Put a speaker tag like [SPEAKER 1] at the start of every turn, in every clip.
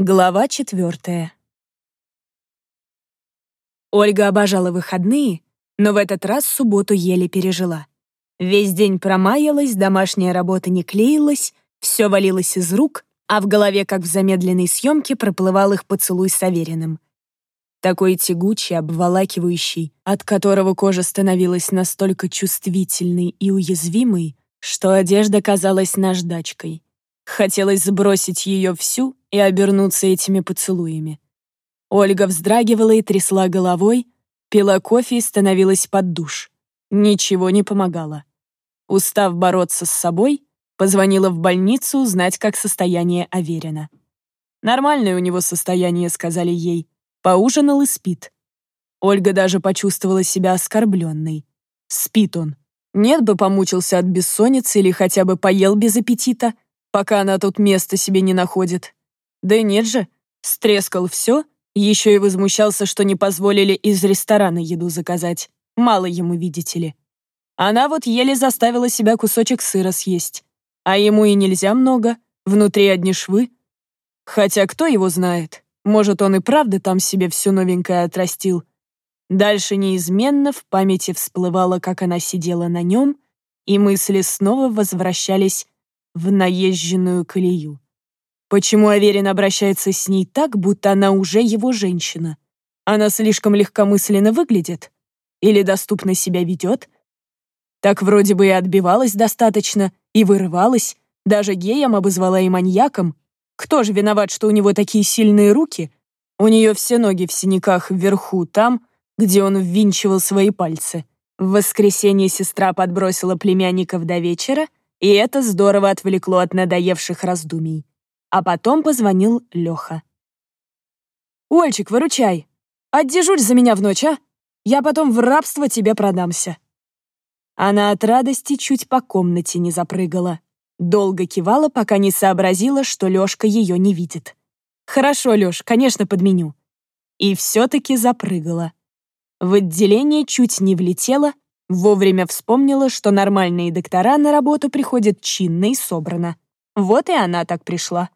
[SPEAKER 1] Глава четвертая. Ольга обожала выходные, но в этот раз субботу еле пережила. Весь день промаялась, домашняя работа не клеилась, все валилось из рук, а в голове, как в замедленной съемке, проплывал их поцелуй с Авериным. Такой тягучий, обволакивающий, от которого кожа становилась настолько чувствительной и уязвимой, что одежда казалась наждачкой. Хотелось сбросить ее всю и обернуться этими поцелуями. Ольга вздрагивала и трясла головой, пила кофе и становилась под душ. Ничего не помогало. Устав бороться с собой, позвонила в больницу узнать, как состояние Аверина. «Нормальное у него состояние», — сказали ей. Поужинал и спит. Ольга даже почувствовала себя оскорбленной. Спит он. Нет бы помучился от бессонницы или хотя бы поел без аппетита — пока она тут места себе не находит. Да нет же, стрескал все, еще и возмущался, что не позволили из ресторана еду заказать. Мало ему, видите ли. Она вот еле заставила себя кусочек сыра съесть. А ему и нельзя много, внутри одни швы. Хотя кто его знает, может, он и правда там себе все новенькое отрастил. Дальше неизменно в памяти всплывало, как она сидела на нем, и мысли снова возвращались в наезженную колею. Почему Аверин обращается с ней так, будто она уже его женщина? Она слишком легкомысленно выглядит? Или доступно себя ведет? Так вроде бы и отбивалась достаточно, и вырывалась, даже геем обозвала и маньяком. Кто же виноват, что у него такие сильные руки? У нее все ноги в синяках вверху, там, где он ввинчивал свои пальцы. В воскресенье сестра подбросила племянников до вечера — и это здорово отвлекло от надоевших раздумий. А потом позвонил Леха. «Ольчик, выручай! Отдежурь за меня в ночь, а? Я потом в рабство тебе продамся». Она от радости чуть по комнате не запрыгала. Долго кивала, пока не сообразила, что Лёшка ее не видит. «Хорошо, Лёш, конечно, подменю». И все-таки запрыгала. В отделение чуть не влетела, Вовремя вспомнила, что нормальные доктора на работу приходят чинно и собрано. Вот и она так пришла.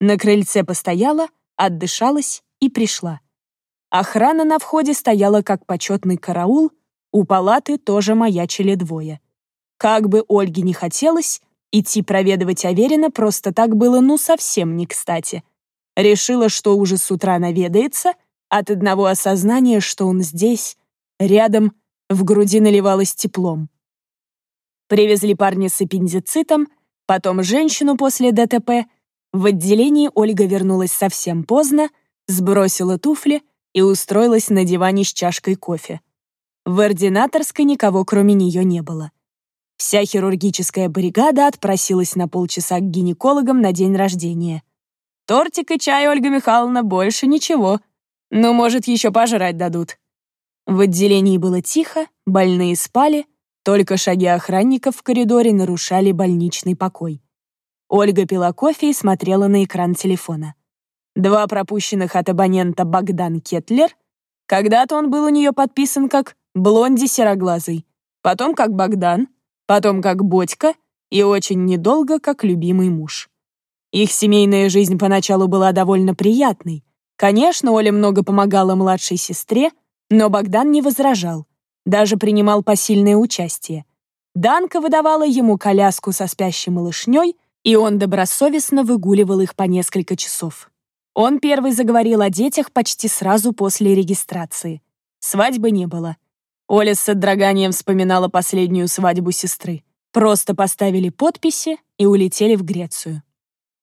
[SPEAKER 1] На крыльце постояла, отдышалась и пришла. Охрана на входе стояла как почетный караул, у палаты тоже маячили двое. Как бы Ольге не хотелось, идти проведывать Аверина просто так было ну совсем не кстати. Решила, что уже с утра наведается, от одного осознания, что он здесь, рядом, в груди наливалось теплом. Привезли парня с аппендицитом, потом женщину после ДТП. В отделении Ольга вернулась совсем поздно, сбросила туфли и устроилась на диване с чашкой кофе. В ординаторской никого кроме нее не было. Вся хирургическая бригада отпросилась на полчаса к гинекологам на день рождения. Тортик и чай, Ольга Михайловна, больше ничего. Ну, может, еще пожрать дадут. В отделении было тихо, больные спали, только шаги охранников в коридоре нарушали больничный покой. Ольга пила кофе и смотрела на экран телефона. Два пропущенных от абонента Богдан Кетлер. Когда-то он был у нее подписан как «Блонди сероглазый», потом как Богдан, потом как Бодька и очень недолго как любимый муж. Их семейная жизнь поначалу была довольно приятной. Конечно, Оля много помогала младшей сестре, но Богдан не возражал, даже принимал посильное участие. Данка выдавала ему коляску со спящей малышней, и он добросовестно выгуливал их по несколько часов. Он первый заговорил о детях почти сразу после регистрации. Свадьбы не было. Оля с содроганием вспоминала последнюю свадьбу сестры. Просто поставили подписи и улетели в Грецию.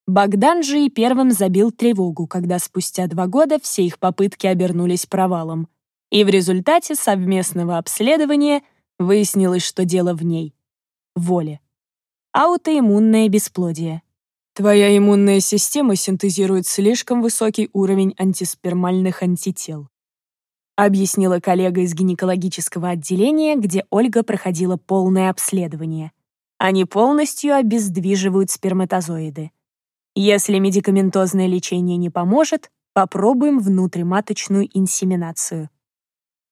[SPEAKER 1] Богдан же и первым забил тревогу, когда спустя два года все их попытки обернулись провалом. И в результате совместного обследования выяснилось, что дело в ней — воле. Аутоиммунное бесплодие. Твоя иммунная система синтезирует слишком высокий уровень антиспермальных антител. Объяснила коллега из гинекологического отделения, где Ольга проходила полное обследование. Они полностью обездвиживают сперматозоиды. Если медикаментозное лечение не поможет, попробуем внутриматочную инсеминацию.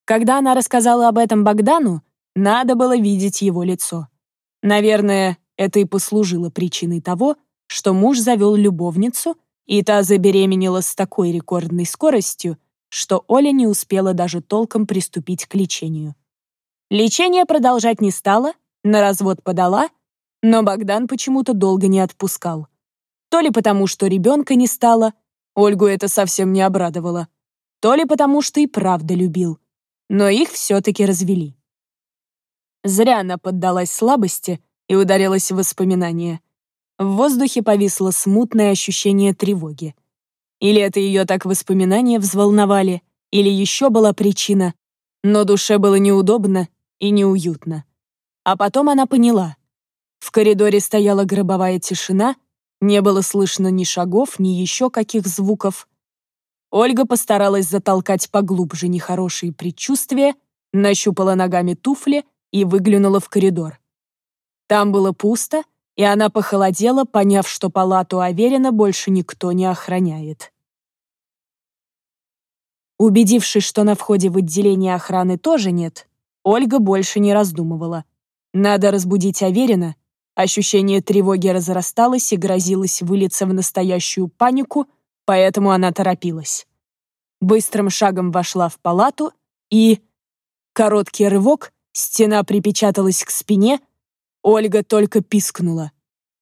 [SPEAKER 1] Когда она рассказала об этом Богдану, надо было видеть его лицо. Наверное, это и послужило причиной того, что муж завел любовницу и та забеременела с такой рекордной скоростью, что Оля не успела даже толком приступить к лечению. Лечение продолжать не стала, на развод подала, но Богдан почему-то долго не отпускал. То ли потому, что ребенка не стало, Ольгу это совсем не обрадовало, то ли потому, что и правда любил, но их все-таки развели. Зря она поддалась слабости и ударилась в воспоминания. В воздухе повисло смутное ощущение тревоги. Или это ее так воспоминания взволновали, или еще была причина, но душе было неудобно и неуютно. А потом она поняла. В коридоре стояла гробовая тишина, не было слышно ни шагов, ни еще каких звуков. Ольга постаралась затолкать поглубже нехорошие предчувствия, нащупала ногами туфли и выглянула в коридор. Там было пусто, и она похолодела, поняв, что палату Аверина больше никто не охраняет. Убедившись, что на входе в отделение охраны тоже нет, Ольга больше не раздумывала. Надо разбудить Аверина. Ощущение тревоги разрасталось и грозилось вылиться в настоящую панику, поэтому она торопилась. Быстрым шагом вошла в палату и... Короткий рывок, стена припечаталась к спине, Ольга только пискнула,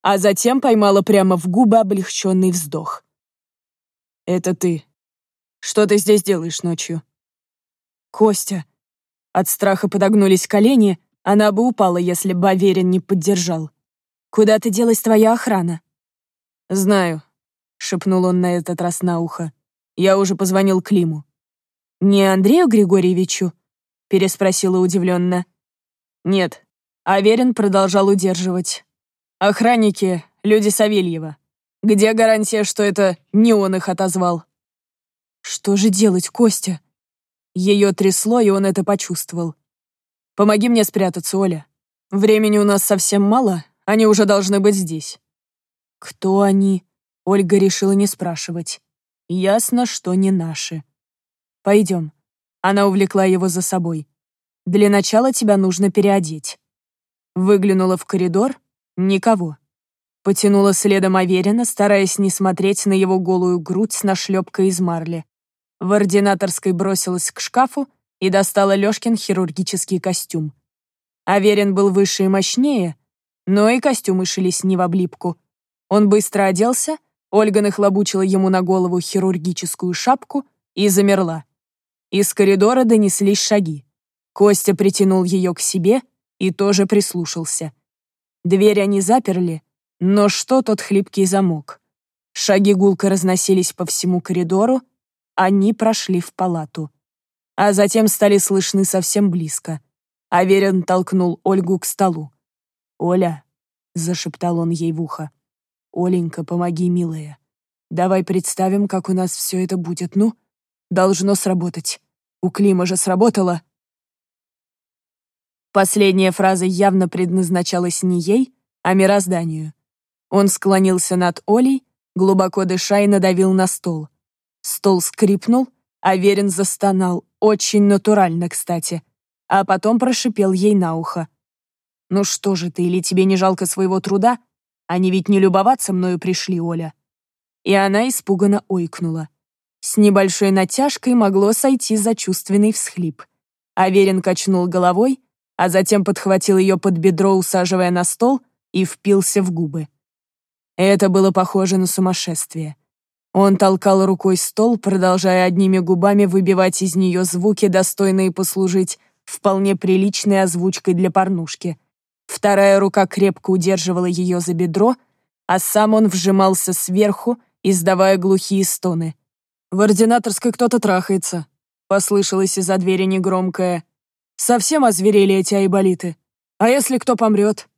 [SPEAKER 1] а затем поймала прямо в губы облегченный вздох. «Это ты. Что ты здесь делаешь ночью?» «Костя». От страха подогнулись колени, она бы упала, если бы Аверин не поддержал. «Куда ты делась твоя охрана?» «Знаю», — шепнул он на этот раз на ухо. «Я уже позвонил Климу». «Не Андрею Григорьевичу?» — переспросила удивленно. «Нет», — Аверин продолжал удерживать. «Охранники, люди Савельева. Где гарантия, что это не он их отозвал?» «Что же делать, Костя?» Ее трясло, и он это почувствовал. «Помоги мне спрятаться, Оля. Времени у нас совсем мало, они уже должны быть здесь». «Кто они?» Ольга решила не спрашивать. «Ясно, что не наши. Пойдем». Она увлекла его за собой. «Для начала тебя нужно переодеть». Выглянула в коридор. Никого. Потянула следом Аверина, стараясь не смотреть на его голую грудь с нашлепкой из марли. В ординаторской бросилась к шкафу и достала Лёшкин хирургический костюм. Аверин был выше и мощнее, но и костюмы шились не в облипку. Он быстро оделся, Ольга нахлобучила ему на голову хирургическую шапку и замерла. Из коридора донеслись шаги. Костя притянул ее к себе и тоже прислушался. Дверь они заперли, но что тот хлипкий замок? Шаги гулко разносились по всему коридору, они прошли в палату. А затем стали слышны совсем близко. Аверин толкнул Ольгу к столу. «Оля», — зашептал он ей в ухо, «Оленька, помоги, милая. Давай представим, как у нас все это будет, ну? Должно сработать. У Клима же сработало». Последняя фраза явно предназначалась не ей, а мирозданию. Он склонился над Олей, глубоко дыша и надавил на стол. Стол скрипнул, а Верин застонал, очень натурально, кстати, а потом прошипел ей на ухо. «Ну что же ты, или тебе не жалко своего труда? Они ведь не любоваться мною пришли, Оля». И она испуганно ойкнула. С небольшой натяжкой могло сойти за чувственный всхлип. Аверин качнул головой, а затем подхватил ее под бедро, усаживая на стол, и впился в губы. Это было похоже на сумасшествие. Он толкал рукой стол, продолжая одними губами выбивать из нее звуки, достойные послужить вполне приличной озвучкой для порнушки. Вторая рука крепко удерживала ее за бедро, а сам он вжимался сверху, издавая глухие стоны. «В ординаторской кто-то трахается», — послышалось из-за двери негромкое. «Совсем озверели эти айболиты. А если кто помрет?»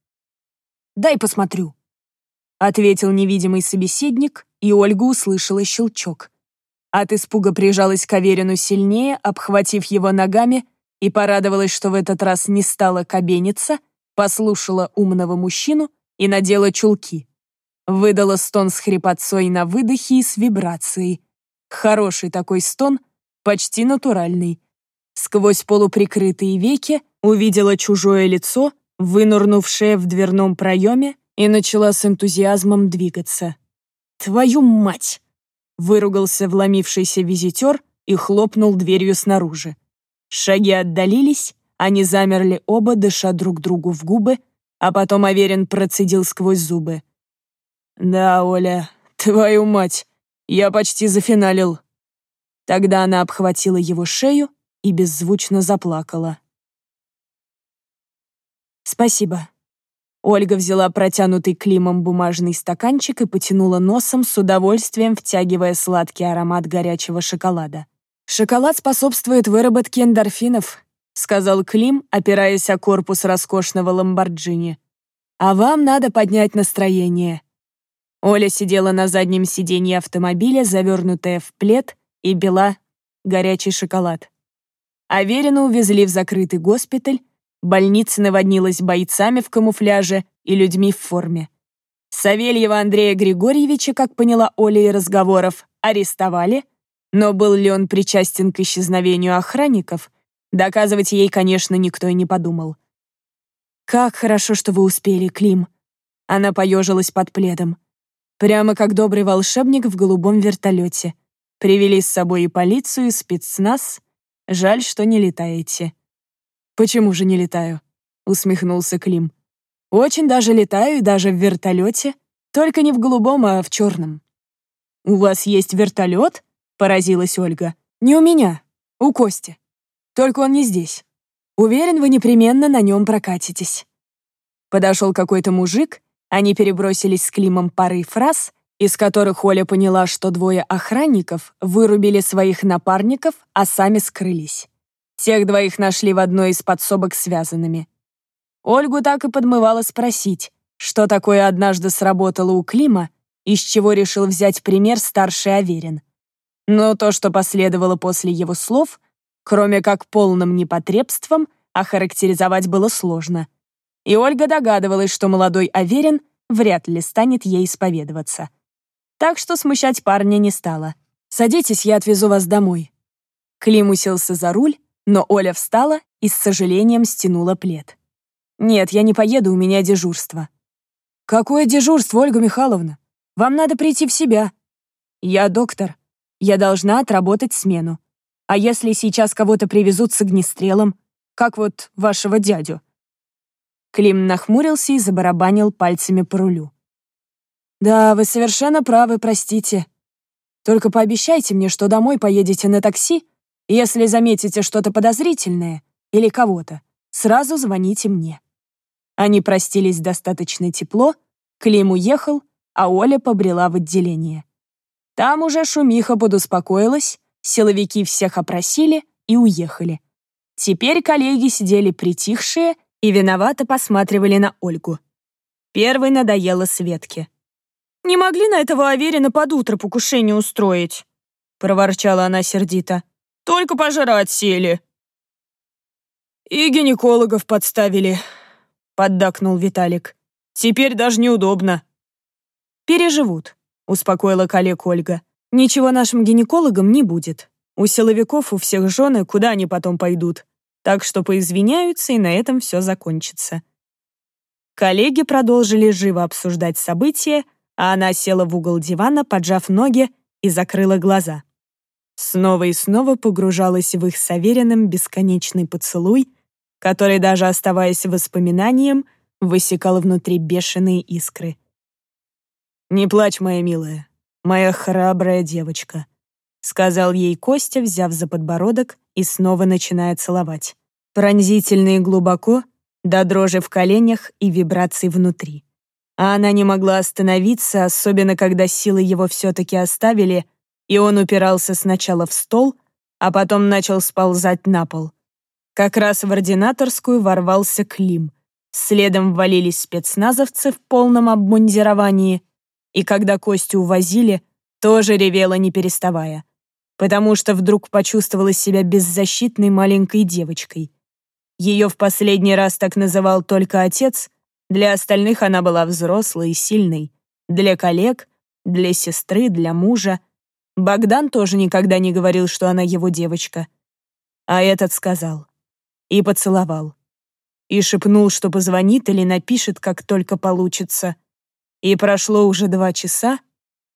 [SPEAKER 1] «Дай посмотрю», — ответил невидимый собеседник, и Ольга услышала щелчок. От испуга прижалась к Аверину сильнее, обхватив его ногами, и порадовалась, что в этот раз не стала кабениться, послушала умного мужчину и надела чулки. Выдала стон с хрипотцой на выдохе и с вибрацией. Хороший такой стон, почти натуральный. Сквозь полуприкрытые веки увидела чужое лицо, вынурнувшее в дверном проеме, и начала с энтузиазмом двигаться. «Твою мать!» выругался вломившийся визитер и хлопнул дверью снаружи. Шаги отдалились, они замерли оба, дыша друг другу в губы, а потом Аверин процедил сквозь зубы. «Да, Оля, твою мать, я почти зафиналил». Тогда она обхватила его шею и беззвучно заплакала. «Спасибо». Ольга взяла протянутый Климом бумажный стаканчик и потянула носом, с удовольствием втягивая сладкий аромат горячего шоколада. «Шоколад способствует выработке эндорфинов», сказал Клим, опираясь о корпус роскошного ламборджини. «А вам надо поднять настроение». Оля сидела на заднем сиденье автомобиля, завернутая в плед, и бела горячий шоколад. Аверина увезли в закрытый госпиталь, больница наводнилась бойцами в камуфляже и людьми в форме. Савельева Андрея Григорьевича, как поняла Оля из разговоров, арестовали, но был ли он причастен к исчезновению охранников, доказывать ей, конечно, никто и не подумал. «Как хорошо, что вы успели, Клим!» Она поежилась под пледом. Прямо как добрый волшебник в голубом вертолете. Привели с собой и полицию, и спецназ, Жаль, что не летаете». «Почему же не летаю?» — усмехнулся Клим. «Очень даже летаю, и даже в вертолете, только не в голубом, а в черном». «У вас есть вертолет?» — поразилась Ольга. «Не у меня, у Кости. Только он не здесь. Уверен, вы непременно на нем прокатитесь». Подошел какой-то мужик, они перебросились с Климом парой фраз, из которых Оля поняла, что двое охранников вырубили своих напарников, а сами скрылись. Тех двоих нашли в одной из подсобок связанными. Ольгу так и подмывало спросить, что такое однажды сработало у Клима, из чего решил взять пример старший Аверин. Но то, что последовало после его слов, кроме как полным непотребством, охарактеризовать было сложно. И Ольга догадывалась, что молодой Аверин вряд ли станет ей исповедоваться так что смущать парня не стала. «Садитесь, я отвезу вас домой». Клим уселся за руль, но Оля встала и с сожалением стянула плед. «Нет, я не поеду, у меня дежурство». «Какое дежурство, Ольга Михайловна? Вам надо прийти в себя». «Я доктор. Я должна отработать смену. А если сейчас кого-то привезут с огнестрелом, как вот вашего дядю?» Клим нахмурился и забарабанил пальцами по рулю. «Да, вы совершенно правы, простите. Только пообещайте мне, что домой поедете на такси, и если заметите что-то подозрительное или кого-то, сразу звоните мне». Они простились достаточно тепло, Клим уехал, а Оля побрела в отделение. Там уже шумиха подуспокоилась, силовики всех опросили и уехали. Теперь коллеги сидели притихшие и виновато посматривали на Ольгу. Первой надоело Светке. Не могли на этого Аверина под утро покушение устроить?» — проворчала она сердито. «Только пожрать сели». «И гинекологов подставили», — поддакнул Виталик. «Теперь даже неудобно». «Переживут», — успокоила коллег Ольга. «Ничего нашим гинекологам не будет. У силовиков у всех жены, куда они потом пойдут. Так что поизвиняются, и на этом все закончится». Коллеги продолжили живо обсуждать события, а она села в угол дивана, поджав ноги и закрыла глаза. Снова и снова погружалась в их с бесконечный поцелуй, который, даже оставаясь воспоминанием, высекал внутри бешеные искры. «Не плачь, моя милая, моя храбрая девочка», сказал ей Костя, взяв за подбородок и снова начиная целовать. Пронзительно и глубоко, до дрожи в коленях и вибраций внутри. А она не могла остановиться, особенно когда силы его все-таки оставили, и он упирался сначала в стол, а потом начал сползать на пол. Как раз в ординаторскую ворвался Клим. Следом ввалились спецназовцы в полном обмундировании, и когда Костю увозили, тоже ревела не переставая, потому что вдруг почувствовала себя беззащитной маленькой девочкой. Ее в последний раз так называл только отец — для остальных она была взрослой и сильной. Для коллег, для сестры, для мужа. Богдан тоже никогда не говорил, что она его девочка. А этот сказал. И поцеловал. И шепнул, что позвонит или напишет, как только получится. И прошло уже два часа,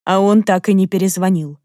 [SPEAKER 1] а он так и не перезвонил.